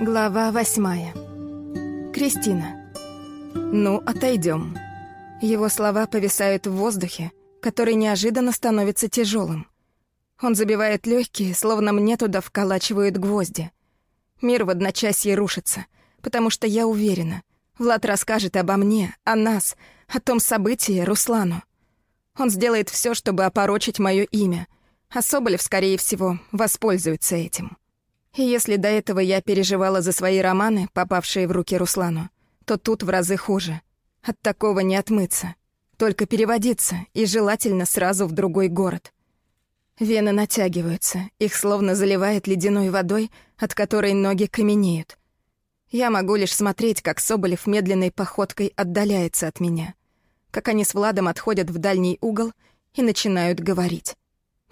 Глава восьмая. Кристина. «Ну, отойдем. Его слова повисают в воздухе, который неожиданно становится тяжелым. Он забивает легкие, словно мне туда вколачивают гвозди. Мир в одночасье рушится, потому что я уверена, Влад расскажет обо мне, о нас, о том событии Руслану. Он сделает все, чтобы опорочить мое имя, а Соболев, скорее всего, воспользуется этим. Если до этого я переживала за свои романы, попавшие в руки Руслану, то тут в разы хуже. От такого не отмыться. Только переводиться, и желательно сразу в другой город. Вены натягиваются, их словно заливает ледяной водой, от которой ноги каменеют. Я могу лишь смотреть, как Соболев медленной походкой отдаляется от меня, как они с Владом отходят в дальний угол и начинают говорить.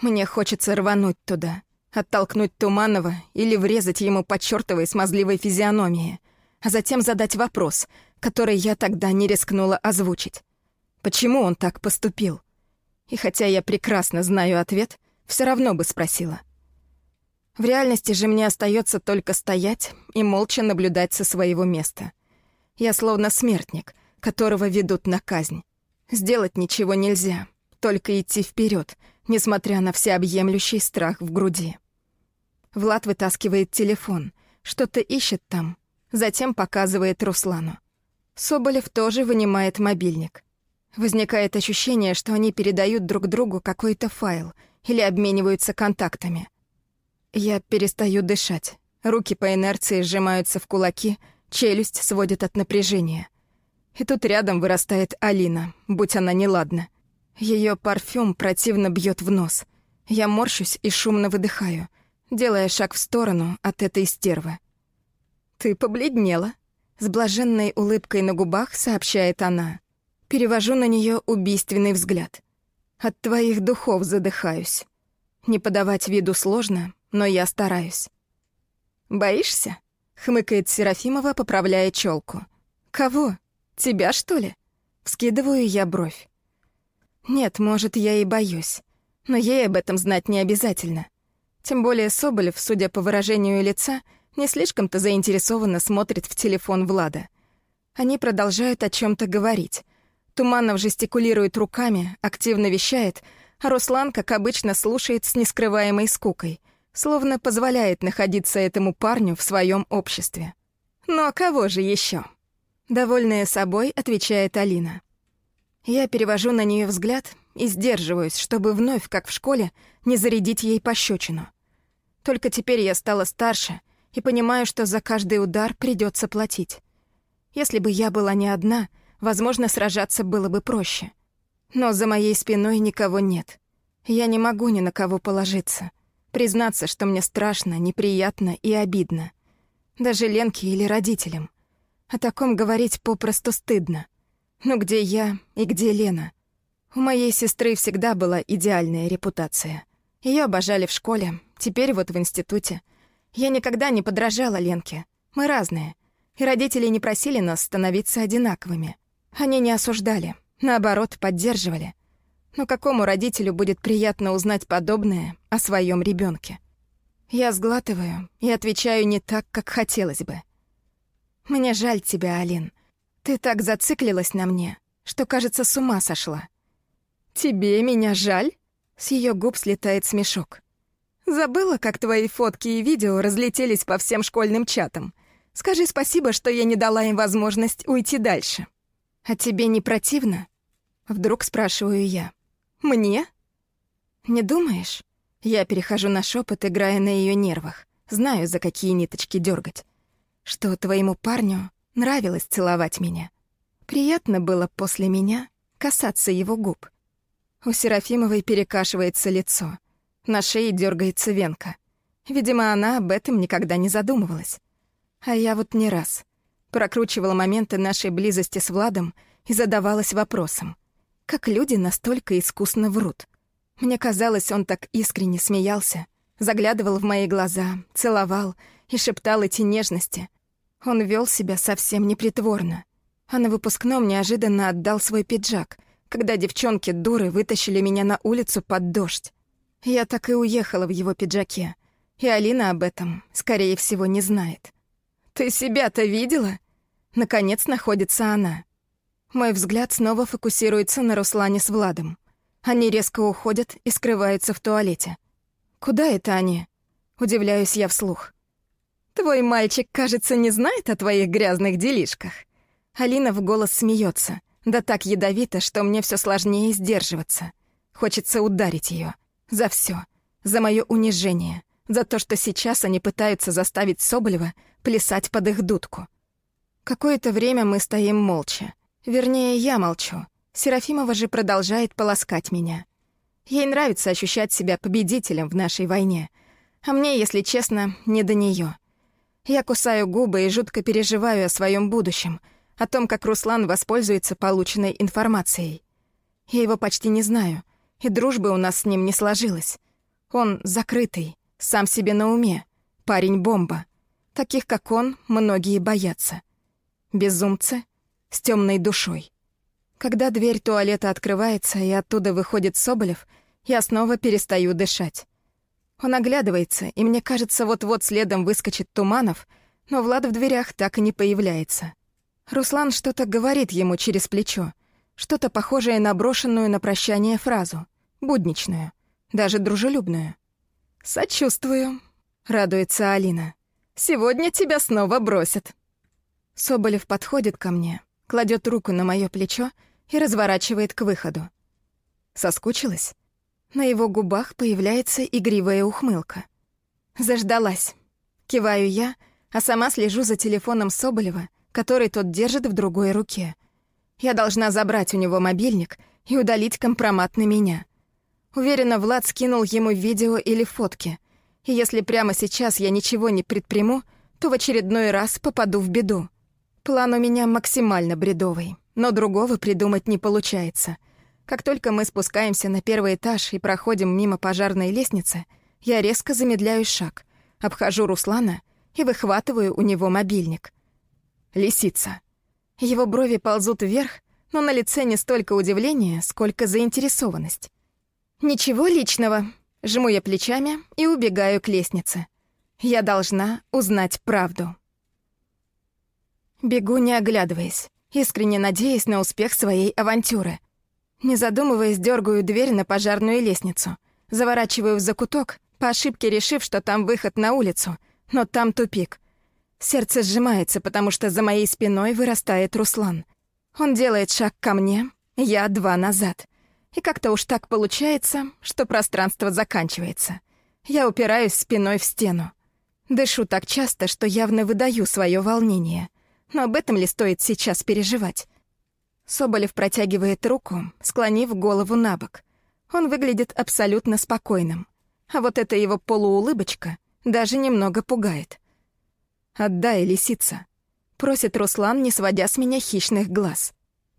Мне хочется рвануть туда, оттолкнуть Туманова или врезать ему по чертовой смазливой физиономии, а затем задать вопрос, который я тогда не рискнула озвучить. Почему он так поступил? И хотя я прекрасно знаю ответ, все равно бы спросила. В реальности же мне остается только стоять и молча наблюдать со своего места. Я словно смертник, которого ведут на казнь. Сделать ничего нельзя, только идти вперед, несмотря на всеобъемлющий страх в груди. Влад вытаскивает телефон, что-то ищет там, затем показывает Руслану. Соболев тоже вынимает мобильник. Возникает ощущение, что они передают друг другу какой-то файл или обмениваются контактами. Я перестаю дышать. Руки по инерции сжимаются в кулаки, челюсть сводит от напряжения. И тут рядом вырастает Алина, будь она неладна. Ее парфюм противно бьет в нос. Я морщусь и шумно выдыхаю — делая шаг в сторону от этой стервы. «Ты побледнела», — с блаженной улыбкой на губах сообщает она. Перевожу на нее убийственный взгляд. От твоих духов задыхаюсь. Не подавать виду сложно, но я стараюсь. «Боишься?» — хмыкает Серафимова, поправляя челку. «Кого? Тебя, что ли?» Вскидываю я бровь. Нет, может, я и боюсь. Но ей об этом знать не обязательно. Тем более Соболев, судя по выражению лица, не слишком-то заинтересованно смотрит в телефон Влада. Они продолжают о чем то говорить. Туманов жестикулирует руками, активно вещает, а Руслан, как обычно, слушает с нескрываемой скукой, словно позволяет находиться этому парню в своем обществе. «Ну а кого же еще? Довольная собой, отвечает Алина. Я перевожу на нее взгляд и сдерживаюсь, чтобы вновь, как в школе, не зарядить ей пощечину. Только теперь я стала старше и понимаю, что за каждый удар придется платить. Если бы я была не одна, возможно, сражаться было бы проще. Но за моей спиной никого нет. Я не могу ни на кого положиться. Признаться, что мне страшно, неприятно и обидно. Даже Ленке или родителям. О таком говорить попросту стыдно. Но где я и где Лена? У моей сестры всегда была идеальная репутация. Ее обожали в школе, Теперь вот в институте. Я никогда не подражала Ленке. Мы разные. И родители не просили нас становиться одинаковыми. Они не осуждали, наоборот, поддерживали. Но какому родителю будет приятно узнать подобное о своем ребенке? Я сглатываю и отвечаю не так, как хотелось бы. «Мне жаль тебя, Алин. Ты так зациклилась на мне, что, кажется, с ума сошла». «Тебе меня жаль?» С ее губ слетает смешок. Забыла, как твои фотки и видео разлетелись по всем школьным чатам. Скажи спасибо, что я не дала им возможность уйти дальше. А тебе не противно? Вдруг спрашиваю я. Мне? Не думаешь? Я перехожу на шепот, играя на ее нервах. Знаю, за какие ниточки дергать. Что твоему парню нравилось целовать меня. Приятно было после меня касаться его губ. У Серафимовой перекашивается лицо. На шее дергается венка. Видимо, она об этом никогда не задумывалась. А я вот не раз. Прокручивала моменты нашей близости с Владом и задавалась вопросом. Как люди настолько искусно врут? Мне казалось, он так искренне смеялся, заглядывал в мои глаза, целовал и шептал эти нежности. Он вел себя совсем непритворно. А на выпускном неожиданно отдал свой пиджак, когда девчонки-дуры вытащили меня на улицу под дождь. Я так и уехала в его пиджаке. И Алина об этом, скорее всего, не знает. «Ты себя-то видела?» Наконец находится она. Мой взгляд снова фокусируется на Руслане с Владом. Они резко уходят и скрываются в туалете. «Куда это они?» Удивляюсь я вслух. «Твой мальчик, кажется, не знает о твоих грязных делишках». Алина в голос смеется, да так ядовито, что мне все сложнее сдерживаться. Хочется ударить ее За все, За мое унижение. За то, что сейчас они пытаются заставить Соболева плясать под их дудку. Какое-то время мы стоим молча. Вернее, я молчу. Серафимова же продолжает полоскать меня. Ей нравится ощущать себя победителем в нашей войне. А мне, если честно, не до нее. Я кусаю губы и жутко переживаю о своем будущем, о том, как Руслан воспользуется полученной информацией. Я его почти не знаю, и дружбы у нас с ним не сложилось. Он закрытый, сам себе на уме, парень-бомба. Таких, как он, многие боятся. Безумцы с темной душой. Когда дверь туалета открывается и оттуда выходит Соболев, я снова перестаю дышать. Он оглядывается, и мне кажется, вот-вот следом выскочит Туманов, но Влад в дверях так и не появляется. Руслан что-то говорит ему через плечо, что-то похожее на брошенную на прощание фразу, будничную, даже дружелюбную. «Сочувствую», — радуется Алина. «Сегодня тебя снова бросят». Соболев подходит ко мне, кладет руку на мое плечо и разворачивает к выходу. Соскучилась? На его губах появляется игривая ухмылка. Заждалась. Киваю я, а сама слежу за телефоном Соболева, который тот держит в другой руке. Я должна забрать у него мобильник и удалить компромат на меня. Уверена, Влад скинул ему видео или фотки. И если прямо сейчас я ничего не предприму, то в очередной раз попаду в беду. План у меня максимально бредовый но другого придумать не получается. Как только мы спускаемся на первый этаж и проходим мимо пожарной лестницы, я резко замедляю шаг, обхожу Руслана и выхватываю у него мобильник. Лисица. Его брови ползут вверх, но на лице не столько удивление, сколько заинтересованность. «Ничего личного», — жму я плечами и убегаю к лестнице. Я должна узнать правду. Бегу, не оглядываясь искренне надеясь на успех своей авантюры. Не задумываясь, дергаю дверь на пожарную лестницу. Заворачиваю в закуток, по ошибке решив, что там выход на улицу, но там тупик. Сердце сжимается, потому что за моей спиной вырастает Руслан. Он делает шаг ко мне, я два назад. И как-то уж так получается, что пространство заканчивается. Я упираюсь спиной в стену. Дышу так часто, что явно выдаю свое волнение. Но об этом ли стоит сейчас переживать? Соболев протягивает руку, склонив голову на бок. Он выглядит абсолютно спокойным. А вот эта его полуулыбочка даже немного пугает. «Отдай, лисица», — просит Руслан, не сводя с меня хищных глаз.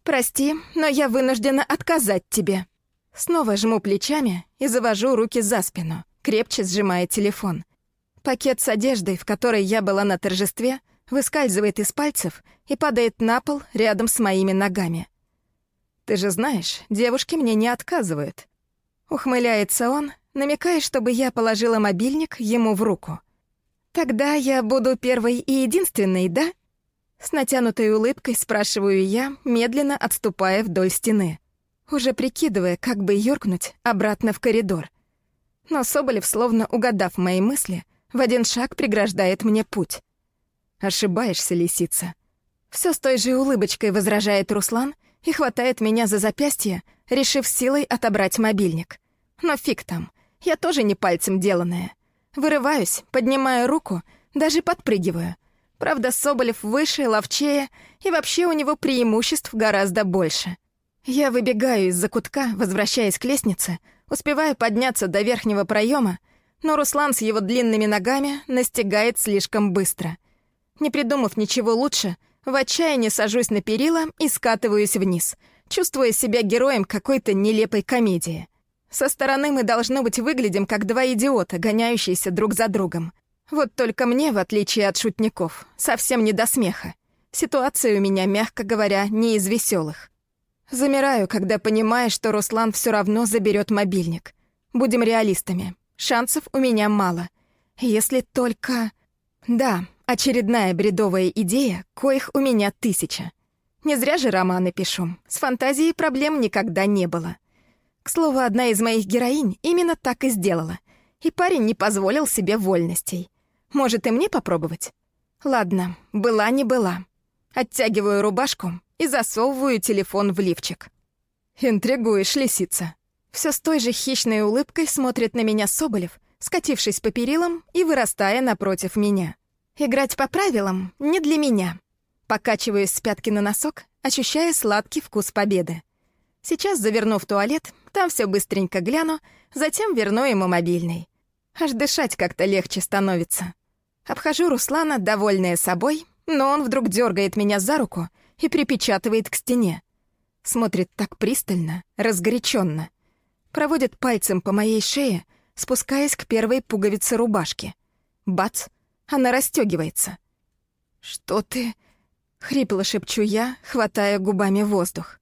«Прости, но я вынуждена отказать тебе». Снова жму плечами и завожу руки за спину, крепче сжимая телефон. Пакет с одеждой, в которой я была на торжестве, выскальзывает из пальцев и падает на пол рядом с моими ногами. «Ты же знаешь, девушки мне не отказывают». Ухмыляется он, намекая, чтобы я положила мобильник ему в руку. «Тогда я буду первой и единственной, да?» С натянутой улыбкой спрашиваю я, медленно отступая вдоль стены, уже прикидывая, как бы юркнуть обратно в коридор. Но Соболев, словно угадав мои мысли, в один шаг преграждает мне путь. Ошибаешься, лисица. Все с той же улыбочкой возражает Руслан и хватает меня за запястье, решив силой отобрать мобильник. Но фиг там, я тоже не пальцем деланная. Вырываюсь, поднимаю руку, даже подпрыгиваю. Правда, Соболев выше, ловчее, и вообще у него преимуществ гораздо больше. Я выбегаю из-за кутка, возвращаясь к лестнице, успеваю подняться до верхнего проема, но Руслан с его длинными ногами настигает слишком быстро — не придумав ничего лучше, в отчаянии сажусь на перила и скатываюсь вниз, чувствуя себя героем какой-то нелепой комедии. Со стороны мы, должно быть, выглядим как два идиота, гоняющиеся друг за другом. Вот только мне, в отличие от шутников, совсем не до смеха. Ситуация у меня, мягко говоря, не из веселых. Замираю, когда понимаю, что Руслан все равно заберет мобильник. Будем реалистами. Шансов у меня мало. Если только... Да, Очередная бредовая идея, коих у меня тысяча. Не зря же романы пишу. С фантазией проблем никогда не было. К слову, одна из моих героинь именно так и сделала. И парень не позволил себе вольностей. Может, и мне попробовать? Ладно, была не была. Оттягиваю рубашку и засовываю телефон в лифчик. Интригуешь, лисица. Все с той же хищной улыбкой смотрит на меня Соболев, скатившись по перилам и вырастая напротив меня. Играть по правилам не для меня. Покачиваюсь с пятки на носок, ощущая сладкий вкус победы. Сейчас заверну в туалет, там все быстренько гляну, затем верну ему мобильный. Аж дышать как-то легче становится. Обхожу Руслана, довольная собой, но он вдруг дергает меня за руку и припечатывает к стене. Смотрит так пристально, разгоряченно. Проводит пальцем по моей шее, спускаясь к первой пуговице рубашки. Бац! Она расстегивается. «Что ты...» — хрипло шепчу я, хватая губами воздух.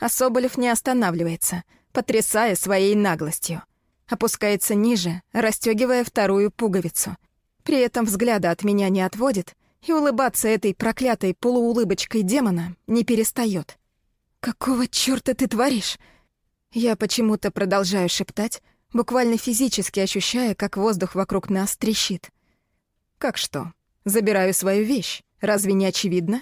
А Соболев не останавливается, потрясая своей наглостью. Опускается ниже, расстегивая вторую пуговицу — при этом взгляда от меня не отводит, и улыбаться этой проклятой полуулыбочкой демона не перестает. «Какого чёрта ты творишь?» Я почему-то продолжаю шептать, буквально физически ощущая, как воздух вокруг нас трещит. «Как что? Забираю свою вещь. Разве не очевидно?»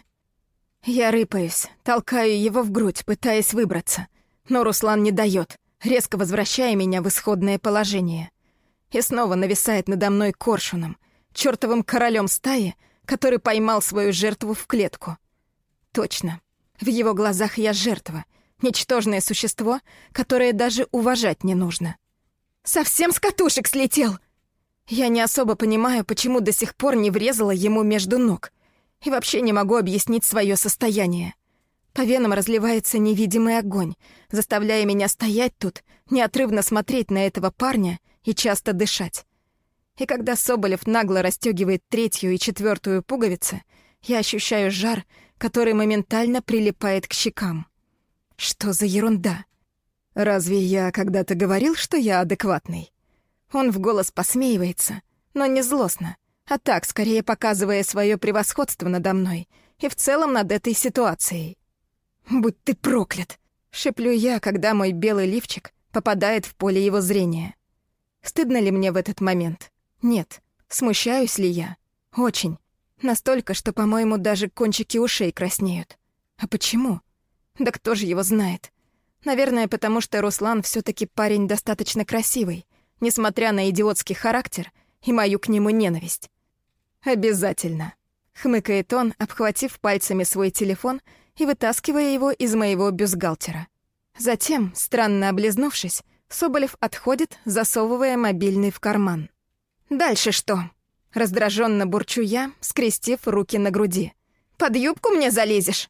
Я рыпаюсь, толкаю его в грудь, пытаясь выбраться. Но Руслан не дает, резко возвращая меня в исходное положение. И снова нависает надо мной коршуном, чертовым королем стаи, который поймал свою жертву в клетку. Точно. В его глазах я жертва, ничтожное существо, которое даже уважать не нужно. Совсем с катушек слетел! Я не особо понимаю, почему до сих пор не врезала ему между ног. И вообще не могу объяснить свое состояние. По венам разливается невидимый огонь, заставляя меня стоять тут, неотрывно смотреть на этого парня и часто дышать. И когда Соболев нагло расстегивает третью и четвертую пуговицы, я ощущаю жар, который моментально прилипает к щекам. Что за ерунда? Разве я когда-то говорил, что я адекватный? Он в голос посмеивается, но не злостно, а так, скорее показывая свое превосходство надо мной и в целом над этой ситуацией. «Будь ты проклят!» — шеплю я, когда мой белый лифчик попадает в поле его зрения. Стыдно ли мне в этот момент? Нет. Смущаюсь ли я? Очень. Настолько, что, по-моему, даже кончики ушей краснеют. А почему? Да кто же его знает? Наверное, потому что Руслан все таки парень достаточно красивый, несмотря на идиотский характер и мою к нему ненависть. «Обязательно», — хмыкает он, обхватив пальцами свой телефон и вытаскивая его из моего бюстгальтера. Затем, странно облизнувшись, Соболев отходит, засовывая мобильный в карман. «Дальше что?» Раздраженно бурчу я, скрестив руки на груди. «Под юбку мне залезешь?»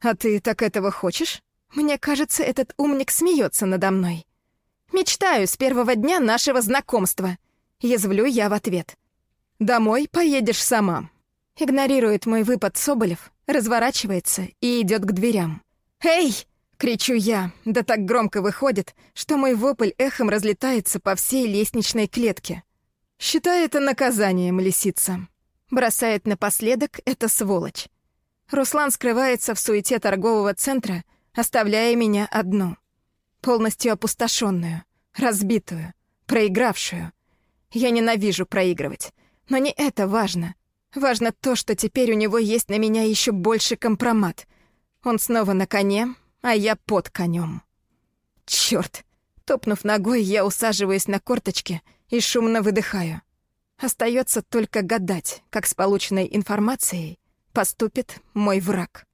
«А ты так этого хочешь?» Мне кажется, этот умник смеется надо мной. «Мечтаю с первого дня нашего знакомства», — язвлю я в ответ. «Домой поедешь сама». Игнорирует мой выпад Соболев, разворачивается и идет к дверям. «Эй!» — кричу я, да так громко выходит, что мой вопль эхом разлетается по всей лестничной клетке. Считай это наказанием, лисица. Бросает напоследок эта сволочь. Руслан скрывается в суете торгового центра, оставляя меня одну. Полностью опустошенную, разбитую, проигравшую. Я ненавижу проигрывать. Но не это важно. Важно то, что теперь у него есть на меня еще больше компромат. Он снова на коне, а я под конем. Черт! Топнув ногой, я усаживаюсь на корточки и шумно выдыхаю. Остается только гадать, как с полученной информацией поступит мой враг.